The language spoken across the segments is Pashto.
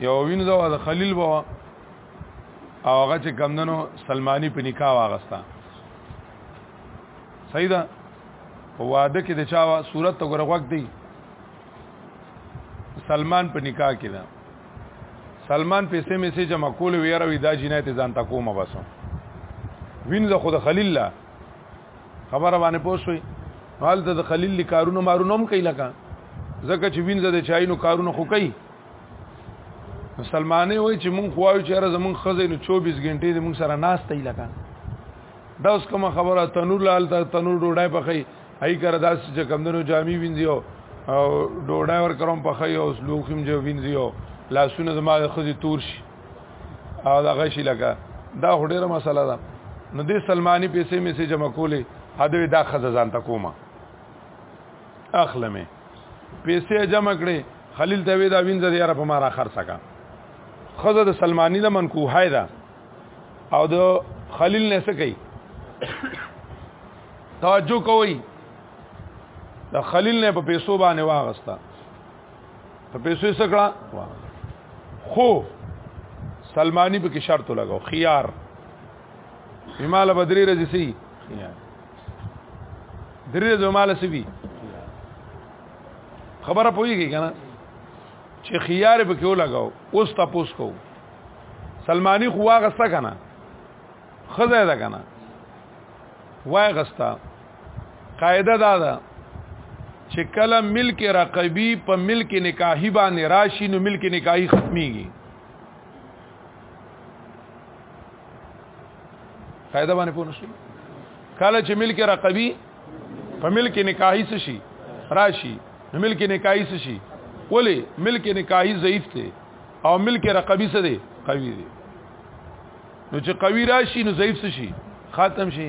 یو وینو دا د خلیل بوا او هغه چې کمندنو سلمانی په نکاح واغستا صحیح ده په واده کې د چا صورت ته غوږ دی سلمان په نکاح کې ده سلمان پیسې مې سي جمع کول ویره وی دا جنایت ځان تا کومه باسم وینځه خود خلیل لا خبره باندې پوسوي حال ته د خلیل لی کارونو مارونو هم کوي لکه زکه چې وینځه د چاینو کارونو خو کوي مسلمانې وای چې مونږ خوایو چې را زمونږ خزې نو 24 غنټې د مونږ سره ناس ته لکه دا اوس کوم خبره تنور لال ته تنور ډوډۍ پخې هي کر داس چې کمندونو جامي وینځيو او ډوډۍ ور کروم پخې او لوخم جو وینځيو لاسونه زما خزې تور شي او دا غشي لکه دا هډیره مسله ده نو دې سلمانی پیسې مې سي جمع کولې هدوی دا خزه ځان ته کومه اخلمه پیسې جمع کړې خلیل ته وی دا وینځه یاره په ما را خرڅه کا خزه د سلمانی د منکوه ده او د خلیل نه څه کوي توجه کوي د خلیل نه په پیسو باندې واغستا په پیسو یې سکړه خو سلمانی په کې شرط لګاو خيار امال بدري رضی سي خيار درې رضی مال سي وي خبره پويږي کنه چې خيار په کې لګاو اوس تاسو کو سلمانی خو واغسته کنه خزه ده کنه وای غستا قاعده دا ده چې کله ملک رقبی په ملک نکاحي باندې راشي نو ملک نکاحي ختميږي قاعده باندې پوه نشئ کله چې ملک رقبی په ملک نکاحي څه شي راشي نو ملک نکاحي څه شي ولی ملک نکاحي ضعیف دی او ملک رقبی څه دی قوي دی نو چې قوي راشي نو ضعیف څه شي ختم شي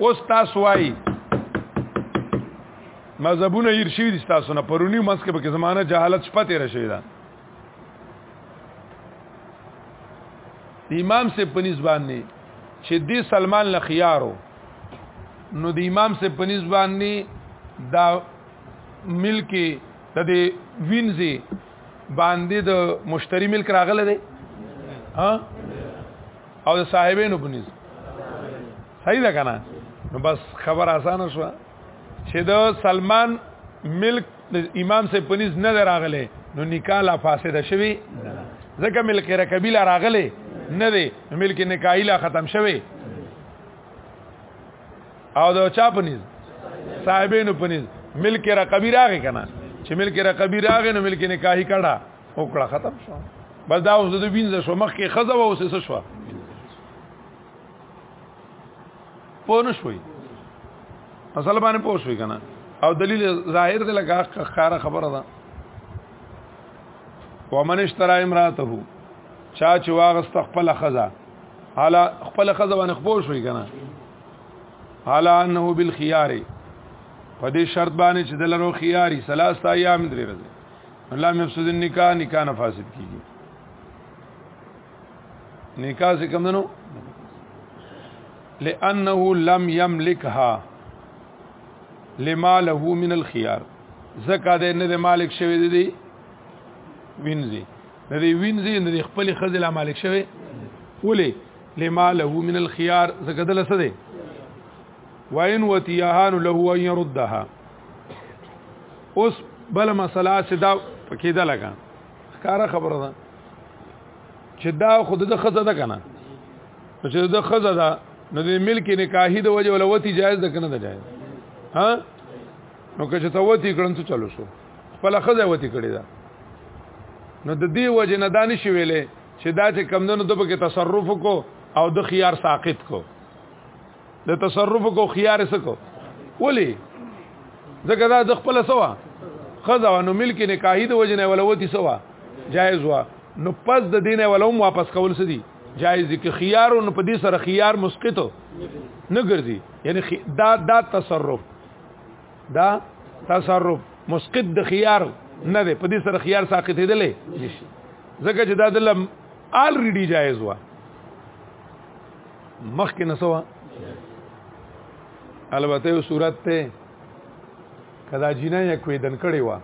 اوس تاسو وایي مذهبونه ير شي دي تاسو نه پرونی منځ کې به زمانہ جهالت شپه تیر شي دا امام سے پنځ باندې چې دی سلمان لخيارو نو د امام سے پنځ باندې دا ملک د دې وینځي باندې د مشتری ملک راغله دی ها او د صاحبینو په نس صحیح ده کنه نو بس خبر اسانه شو چې د سلمان ملک امام سے پنیز نه راغله نو نکاح لا فاسده شوی ځکه ملک رکبی لا راغله نه دی ملک نکاحی لا ختم شوی او د چا پنیز صاحبینو پنیز ملک رکبی راغی کنه چې ملک رکبی راغی نو ملک نکاحی کړه او کړه ختم شو بس دا اوس د وینځ شو مخ کې خزه و اوس څه شو پوه نه شوي اصل باندې پوه شوي کنه او دلیل ظاهر دی لکه خاره خبره ده ومن اشترى امراته چا چې واغست خپل خزه حالا خپل خزه باندې خپل شوي کنه حالا انه بالخيار په دې شرط باندې چې دلرو خياري ثلاثه ايام درې ورځې لم يفسد النکاح نکاح نه فاسد کیږي نکاح څه کوم دنو لانه لم يملكها لما له من الخيار زکه د نه مالک شوی دی وینځي د دې وینځي د خپل خزل مالک شوی ولې لما له من الخيار زکه دلته دی وان وتيهان له ان يردها اوس بل مسله چې دا پکې ده لګا ښکارا خبره ده چې دا خود د خزه ده کنه چې د خزه ده نو د ملک نکاحي د وجه ولوتی جایز ده کنه ده جایز ها نو که چې ته وتی کړم څه چلو شو خپل خزه وتی کړی ده نو د دې وجه نه دانش ویلې چې دا چې کمندونو د پکې تصرف کو او د خيار ساقط کو د تصرف کو خيار سکو ولی ځکه دا د خپل سوا خزا نو ملک نکاحي د وجنه ولوتی سوا جایز وا نو پس د دینه ولوم واپس کول سدي جایز دي که خيار نو په دې سره خيار مسقط نه ګرځي یعنی خی... دا دا تصرف دا تصرف مسقط د خيار نه دی په دې سره خيار ساقط دی لې ځکه چې دا د آلریډي جایز وا مخ کې نسوا البته یو صورت ته کدا جنې یا کوي دن کړي وا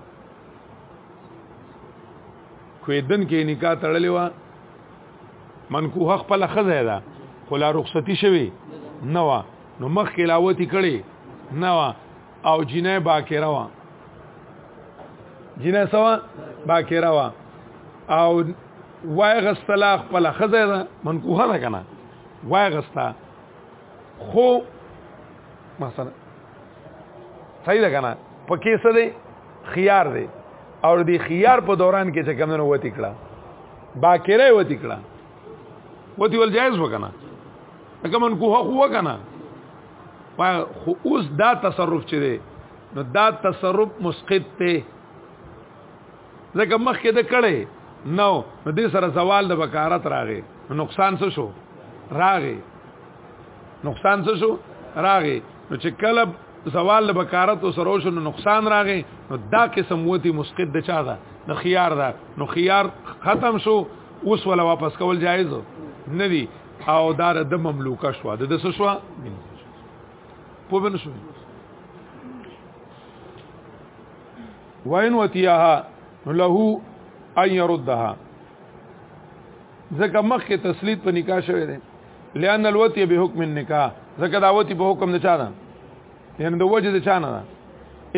کوي دن کې نکاح تړلې وا منکوه خپل خزه ده خلا رخصتی شوی نو نو مخ کې لاوتی کړي نو او جنې باکره وا جنې سوا باکره وا او وای غستلا خپل خزه ده منکوه ده کنه وای غستا خو مثلا صحیح ده کنه په کې څه دی خيار دی او دی خيار په دوران کې چې کمنو وتی کړه باکره وتی کړه وتی ول جایز وکنه لکه من کوه خو وکنه خو اوس دا تصرف چي دی نو دا تصرف مسقط ته ځکه مخکې د کړي نو نو دې سره زوال د وکارت راغی نقصان څه شو راغی نقصان څه شو راغی نو چې کله زوال د وکارت سره شو نو نقصان راغی نو دا قسم وتی مسقط د چا ده د خيار ده نو خيار ختم شو اوس ولا واپس کول جایز نه دی او دار د مملوکه شو د دسه شو په بن شو وین وتیها له ان يردها ځکه مخکې تسلیت په نکاح شوی دی لئن الوتی به حکم النکاح ځکه دا وتی په حکم نه چا ده یعنی د وجه د چا نه ده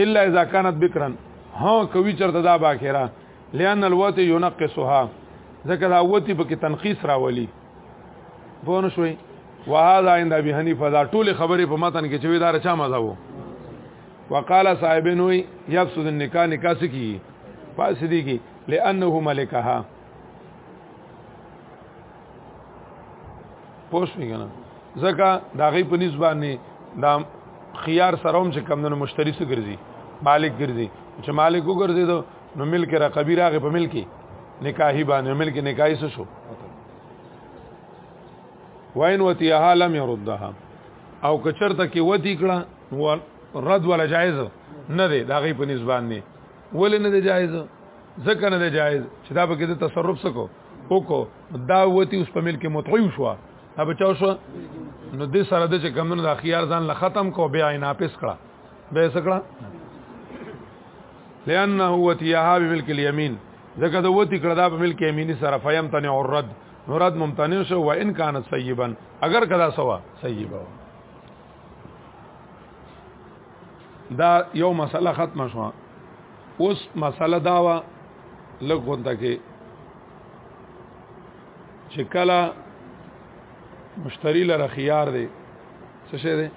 الا اذا كانت بکرن ها کوي چرته دا باخره لئن الوتی ينقصها ځکه دا وتی په کې تنقیس راولي بونه شوي وهذا عند ابي حنيفه دا ټول خبره په متن کې چې وی دا رچا مزه وو وقال صاحبن وی يفسد النکاح نکاح سکی فاسدی کی لانه ملکها پوښ نه کنه ځکه دا غي په نسبانه دا خيار سروم چې کم نه مشتري سره ګرځي مالک ګرځي چې مالک وګرځي نو ملک رقبی راغه په ملک نکاحي باندې ملک نکاحي څه شو وین وتیها لم يردها او کچرته کې وتی کړه رد ولا جایز نه دی دا غي په نسبان نه ولې نه دی جایز ځکه نه دی جایز چې دا به کې تصرف سکو وکړو دا وتی اوس په ملک متعی شو دا بچاو شو نو دې سره د چې کمونو د خيار ځان له ختم کو بیا نه پس کړه به سکړه لانه وتیها بملک الیمین ځکه د وتی کړه دا په ملک یمینی سره فیم تنع الرد نو رد ممتنع شو و ان کان سیبا اگر کدا سوا سیبا دا یو مسله ختم شو اوس مسله دا وا لګون تکي چې کله مشتری لره خيار دی څه شه دی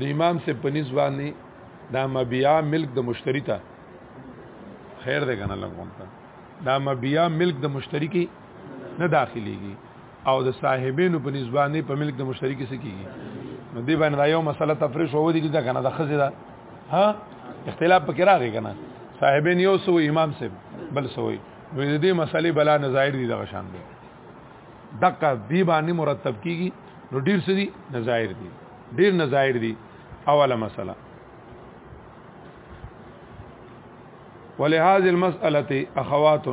د امام سے پنځ باندې دا مبیا ملک د مشتری ته خیر دی کنه لګون ته دا مبیا ملک د مشتری کې نه داخليږي او د صاحبینو په نسبانه په ملک د مشتری کې سکیږي نو دی باندې دا یو مسله تفریش وو دي دا کنه د خزې دا ها اختلاف پکې راغی کنه صاحبین یو سو امام صاحب بل سوې نو دې مسلې بلا نظایر دي دغه شان دي دقه بی باندې مرتب کیږي نو ډیر څه دي نظایر دي ډیر نظایر دي اوله مسله ولهذه المساله اخوات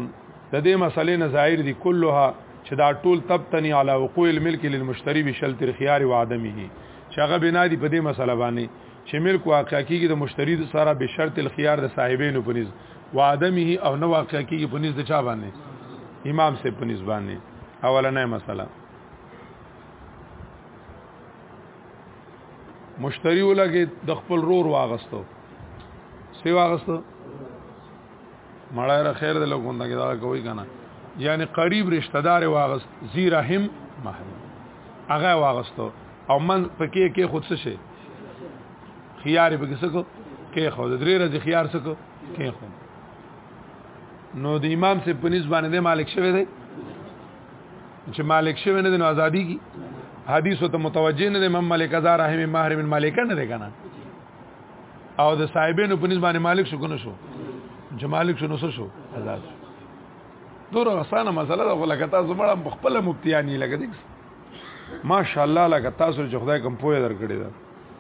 د دې مسلې نظایر دي كلها چې دا ټول تبتنی علی وقوع الملک للمشتری بشل تر خيار و عدمه چې هغه بنا دي په دې مسله باندې چې ملک واقع کیږي د مشتری سره به شرط الخيار د صاحبینو پنيز وعدمه او نو واقع کیږي په نس د چا باندې امام سه په نس باندې اولنې مسله مشتری ولګي د خپل رور واغستو سی واغستو مړای را خیر د لګوندا کې دا کوي کنه یعنی قریب رشتہ دار واغست زی رحم محرم هغه واغستو او من پکې کې خود څه شي خيار به کې څه کو کې خو د درې ورځې خيار څه کو کې خو نو د امام سي په نسبت باندې مالک شوی دی چې مالک شوی نه دی نو ازادي کی حدیث ته متوجه نه دی امام مالک ازار رحم ماهر بن مالک نه دی کنه او د صاحبینو په نسبت باندې مالک شو کنه شو چې مالک شو نو شو آزاد دور اسانه مسله ده ولکه تاسو مړه خپل مفتیانی لګیږي ماشاءالله لکه تاسو چې خدای کوم پوهه درکړي ده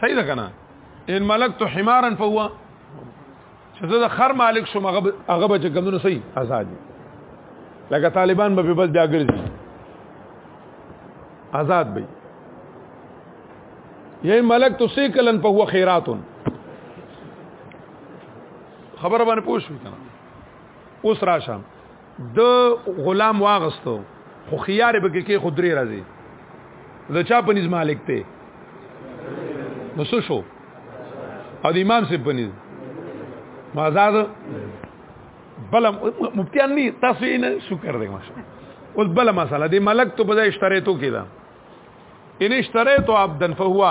صحیح ده کنه ان ملکت حمارا فهو چې زه د خر مالک شوم هغه هغه به چې کمونو صحیح آزاد لکه طالبان به بس بیا ګرځي آزاد به یې ملک تو سیکلن په هو خیراتون خبر باندې پوښښ وکنه اوس راشم د غلام واغستو خو خيار به کې خو درې راځي د چا په نس مالک ته نو څه شو او د امام سي په نس مازاد بل مفتیان نه تاسو یې نه شکر دی ماشه اوس بل مسله دی ملک ته بځای اشتره تو کیدا ان اشتره تو عبدن فهو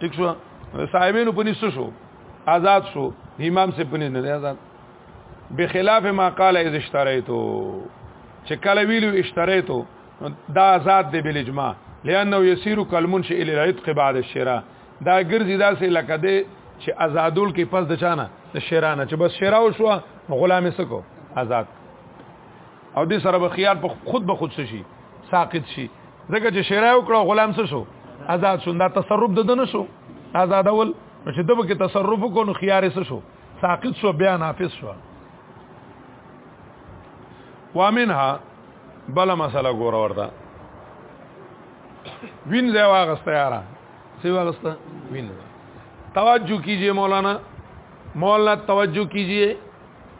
ټیک شو صاحبینو په نس شو آزاد شو امام سے په نس نه آزاد بخلاف ما قال اذا اشتريتو چې کله ویلو اشتريتو دا آزاد دی بل اجماع لانه يسير كالمنش الى العتق بعد الشراء دا ګرځي دا سه لکه دی چې آزادول کې پس د چانه د شرانه چې بس شراو شو غلامه سکو آزاد او دې سره به خيار په خود به خود شي ساقط شي ځکه چې شرای وکړو غلام څه شو آزاد شو دا تصرف د دنه شو آزادول نو چې دغه کې تصرف کو نو خيار څه شو ساقط شو بیا نافذ شو وامنها بل مسله ګور ورته وین ځای واغسته یاره سی واغسته وین توجه کیجئے مولانا مولانا توجه کیجئے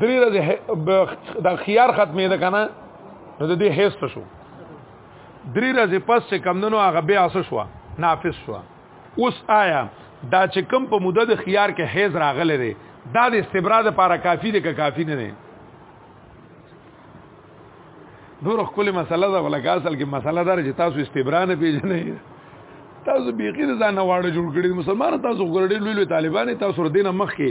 درې ورځې د خيار ختمې ده کنه نو د دې هیڅ شو درې ورځې پس چې کمندونو هغه بیا اس شو نافذ شو اوس آیا دا چې کم په مدد خيار کې هیڅ راغله ده دا د استبراد لپاره کافی ده که کافی نه ده نور خپل مسله ده ولکه اصل کې مسله ده چې تاسو استبراد نه پیژنئ تاسو بیخی ځان نه واړه جوړ کړی مسلمان تاسو ګرډې لوی لوی طالبان تاسو ردینه مخ کې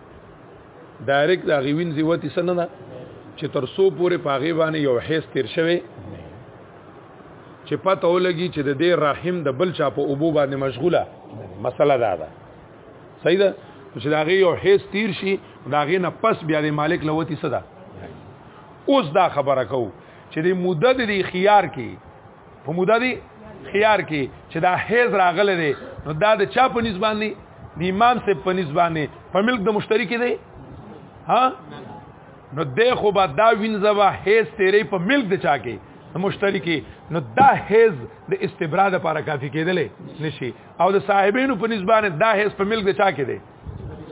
ډایرکټ دا غوین زیوتی سن نه چې تر سو پورې پاغي باندې یو حیث تیر شوی چې پته ولګي چې د دې رحم د بل چا په اوبو باندې مشغوله مسله دا ده صحیح ده چې دا غي یو حیث تیر شي دا غي نه پس بیا د مالک لوتی صدا اوس دا خبره کو چې د مدد دی خيار کې په موده دی خيار کې چې دا حیز راغله دی نو دا د چا په نسبت دی د امام سه په نسبت دی په ملک د مشترک دی ها نو د خو با دا وینځوا حیز تیرې په ملک د چا کې مشترکی نو دا حیز د استبراد لپاره کافی کېدلې نشي او د صاحبینو په نسبت دا حیز په ملک د چا کې دی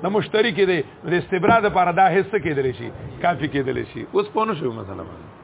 د مشترک دی د استبراد لپاره دا حصہ کېدلی شي کافی کېدلی شي اوس پونه شو مثلا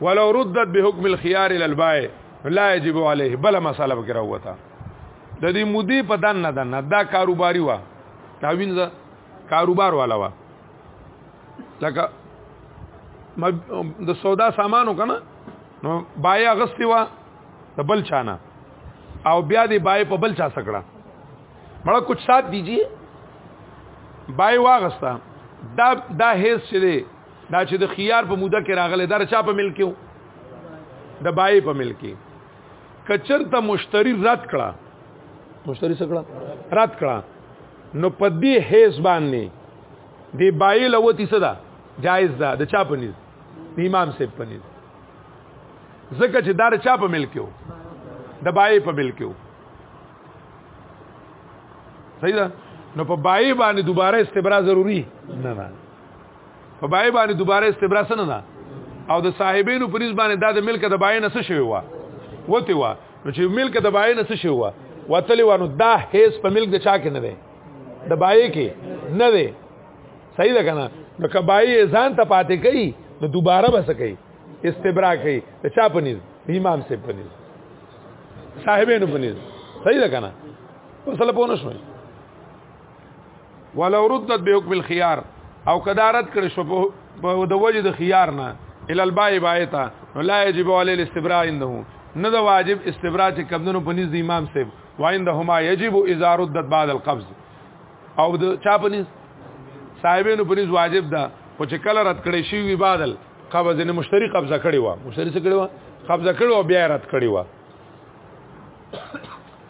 ولو ردت بحکم الخيار الى البائع لا يجب عليه بل مساله وکړه وتا د دې مودي په دن نه دن دا کاروباري وا دا وینځه کاروبار والا وا لکه د سودا سامانو کنه نو بایا غستی وا د بل چانه او بیا دی بای په بل چا سکړه مړه کچھ سات دیجی بای واغستا دا دا هیڅ چې دا چې د خيار په موده کې راغله دا چا په ملک کې د بای په ملک کې کچرته مشتری رد کړه مشتری څه کړه رد کړه نو په دې هیڅ باندې دی بای لوتی صدا جایز ده د چا په نيز د امام سیب په نيز زکه چې دار چا په ملک یو د بای په ملک یو صحیح ده نو په بای باندې دوباره استبرا ضروری نه نه په بای باندې دوباره استبرا سن نه او د صاحبینو پریز باندې دا د ملک د بای نه څه شوی و وته و نو چې ملک د بای نه څه شوی و وتلی و نو دا هیڅ په ملک د چا کې نه دی د بای کې نه دی صحیح ده کنه نو کبای ځان ته پاتې کوي نو دوباره بس کوي استبرا کوي د چا پنيز امام سي پنيز صاحبینو پنيز صحیح ده کنه وصله پونه شوي ولو ردت به حکم الخيار او کدارت کړي شو په د وجه د خيار نه ال الباء بايتا لا يجب عليه الاستبراء عنده نه د واجب استبراء چې کمندونو په نس د امام صاحب وعندهما يجب اذا ردت بعد القبض او د چا په نس صاحبینو په نس واجب ده او چې کله رد کړي شي وی بادل قبض نه مشتری قبضه کړي و مشتری څه کړي و قبضه کړي او بیا رد کړي و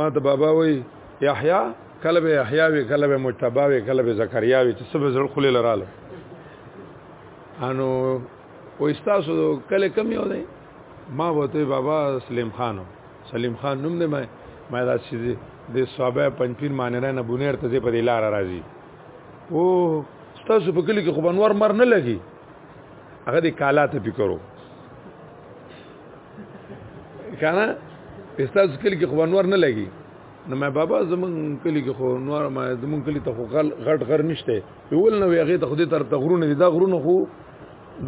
ما ته بابا وای یحیی کله به یحیی وی کله به مجتبی وی کله به زکریا وی چې سبه زړه خلل رااله انو و استاسو کله کم یو دی ما وته بابا سلیم خان سلیم خان نوم دی ما ما دا چې د صحابه پنځپیر مانره نه بونیر ته په لار راځي او تاسو په کلی کې خو بنور مر نه لګي هغه د کالا ته فکرو کنه پستا ځکل کې خو نور نه لګي نو مې بابا زمون کلی کې خو نور ما زمون کلی ته خو غل غټ غر نشته یول نو هغه ته خو دې تر تغرونه دي دا غرونه خو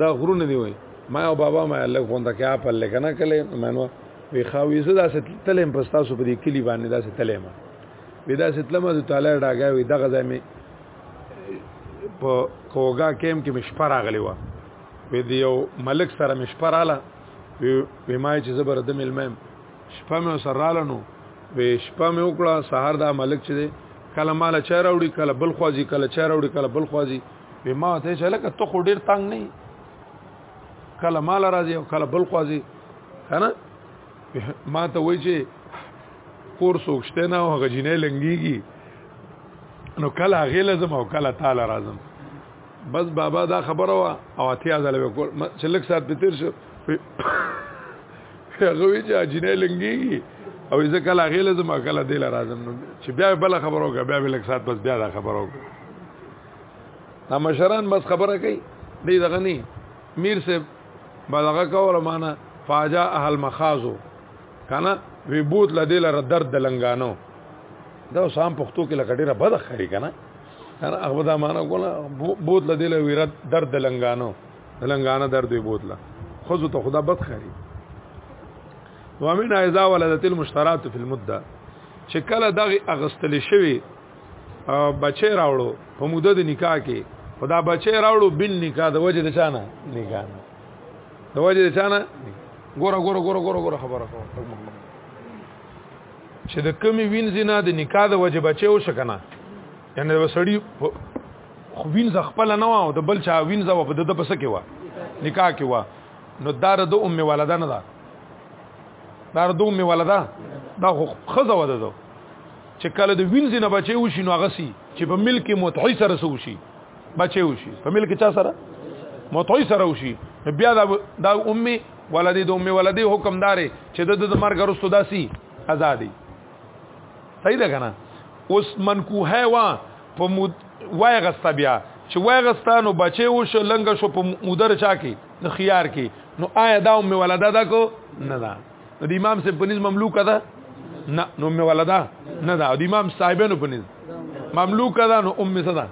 دا غرونه دی وای ما او بابا ما لګ غونډه کې اپل لګنه کله مې نو وی خاوی زه داسې تلم پستا سو په دې کلی باندې داسې تلم وی داسې تلم د تعالی ډاګه وی دغه ځای مې په کوګه کېم کې مشپر راغلی و وې دی یو ملک سره مشپر رااله وې ما چې زبر د ملمم شپه مې سره رااله نو وې شپه مې وکړه سهار دا ملک چې دی کله مال چا راوړي کله بل خوازي کله چا راوړي کله بل خوازي وې ما ته چې لکه ته خو ډیر تنگ نه کله مال راځي او کله بل خوازي کنه ما ته وای چې کور سوکشته نه هغه جنې لنګيږي نو کله غیله زم او کله تعالی راځم بس بابا دا خبره وا او اتیا ځله وکړ چې لک سات په تیر شو هغه وی چې اجینه لنګي او زه کله غیله زم او کله دل راځم نو چې بیا بل خبره وکړه بیا بل سات بس بیا دا خبره وکړه دا مشران بس خبره کوي دی دغه نه میر صاحب بلغه کوله معنا فاجا اهل مخازو کنه وی بوت لدی لره درد لنګانو دا سام پښتو کې لکه ډیره بد خري کنه کنه هغه دا معنا کوله بوت لدی لره ویرت درد لنګانو لنګانه درد وی بوت لا خو ته خدا بد خري ومن اذا ولدت المشترات في المده چې کله دغه اغستل شوی بچی راوړو په موده د نکاح کې خدا بچی راوړو بن نکاح د وجه د چانه نکاح د وجه د چانه ګوره ګوره ګوره ګوره ګوره خبره کوه چې د کمی وینځ نه د نکاح د وجه بچي او شکنه یعنی د سړی خو وینځ خپل نه و او د بل چا وینځ و په د پس کې و نکاح کې و نو دار د ام ولدا نه ده دار د ام ولدا دا خو خزه وده ده چې کله د وینځ نه بچي وشي نو غسي چې په ملک متحي سره سوشي بچي وشي په ملک چا سره متوي سره وشي بیا دا دا امي ولدي د امي ولدي حکمداري چې د د مرګ وروسته داسي ازادي صحیح ده کنه اوس منکوه وا په مود وای غستا بیا چې وای غستا نو بچي وش لنګ شو په مودر چا کې د خيار کې نو آیا دا امي ولدا دا کو نه دا د امام سه پنځ مملوک ده نه نو امي ولدا نه دا د امام صاحبانو پنځ مملوک ده نو امي صدا